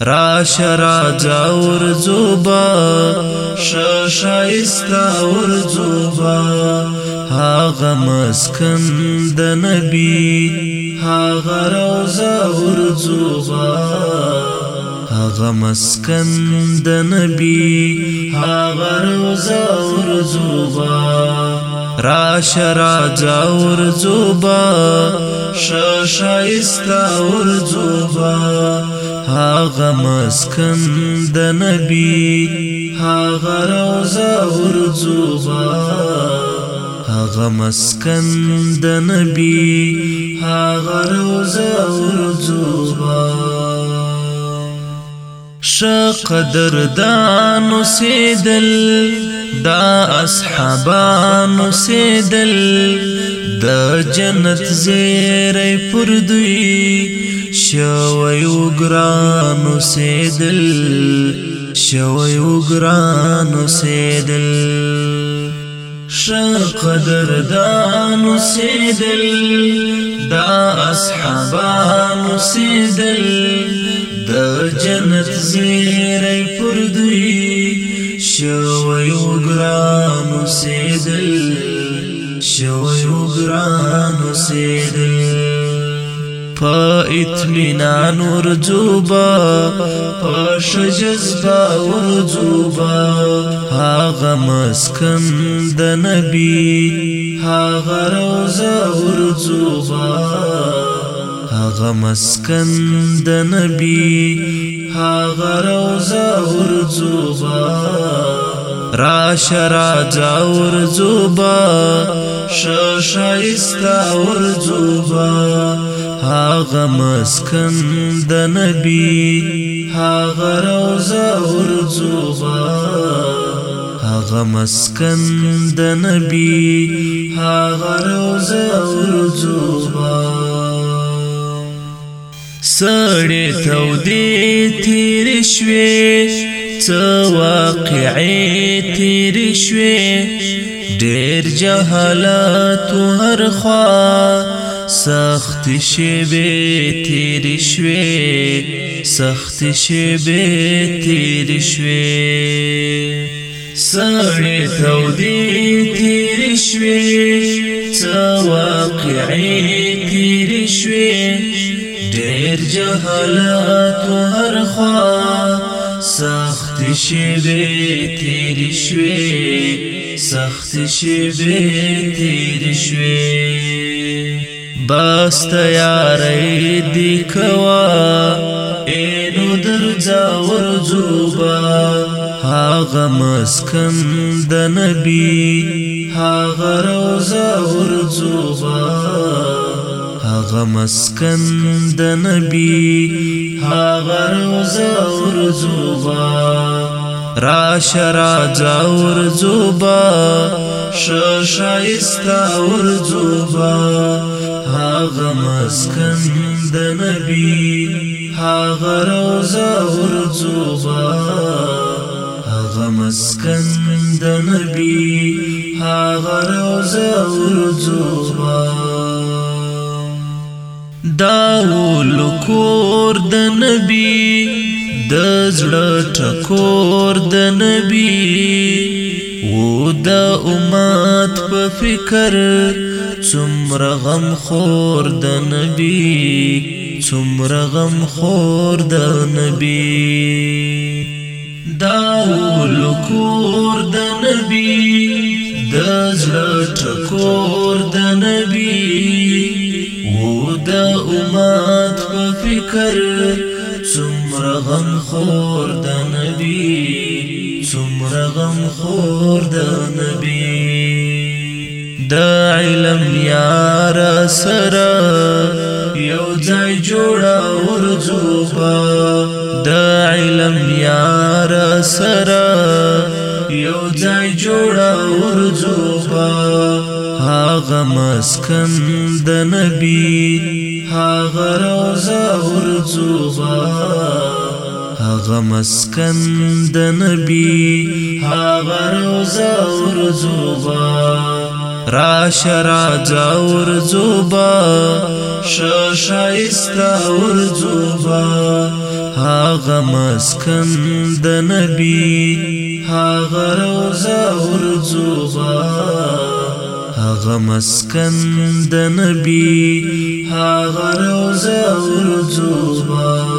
راش راجا ورزوبا شایستا ورزوبا هاغه مسکن د نبی هاغه روزا ورزوبا هاغه مسکن د نبی هاغه روزا ورزوبا راش راجا ورزوبا شایستا ورزوبا هاغه مسکن د نبی هاغه روزه ورزوبه هاغه مسکن د نبی هاغه روزه ورزوبا شقدر دان سیدل دا اصحابانو سیدل د جنت زیرې پر دوی شویو ګرانو سیدل شویو ګرانو سیدل شقدر دانو سیدل دا اصحابانو سیدل د جنت زیرې پر دوی شوی وګران وسیدل شوی وګران وسیدل فاطمینان ورجوبا پاش جذبا ورجوبا هاغه مسکن د نبی هاغه روزه ورجوبا هغه مسکن د نبی هغه روزه ورزوبا راشه راځه ورزوبا شایسته ورزوبا هغه مسکن د نبی هغه روزه ورزوبا هغه مسکن د نبی هغه روزه ورزو سړې تودې تیر شوې څو واقعې تیر شوې ډېر جهالت هر خوا سخت به تیر شوې سخت به تیر شوې سړې تودې تیر شوې څو واقعې تیر شوې ډیر جهالت هر خوا سخت شیبه تیر شوي سخت شیبه تیر شوي بس تیارې دی کوا اینو درځه ورځوبه هاغه مسکن د نبی هاغه روزه ورځوبه هاغ مسکن د نبی هاغ روز اور زوبا راش راز اور زوبا شایستا اور زوبا ها مسکن د نبی هاغ روز اور زوبا ها مسکن د نبی هاغ روز اور زوبا دا ولکور د نبی د زړه ټکور د نبی و د امت په فکر څومره غم خور د نبی څومره غم خور د نبی دا ولکور د نبی د زړه ټکور د نبی د امت په فکر څومره غم خور د نبی څومره غم خور د نبی د علم یار سره یو ځای جوړا ورځوبا د علم یار سره یو ځای جوړا ورځوبا مسکن د نبی هاغه روزه ورځوبا هاغه مسکن د نبی هاغه روزه ورځوبا راشه راځه ورځوبا شایسته ورځوبا هاغه مسکن د نبی هاغه روزه ورځوبا هغه مسکن د نبی هغه روزه ورځو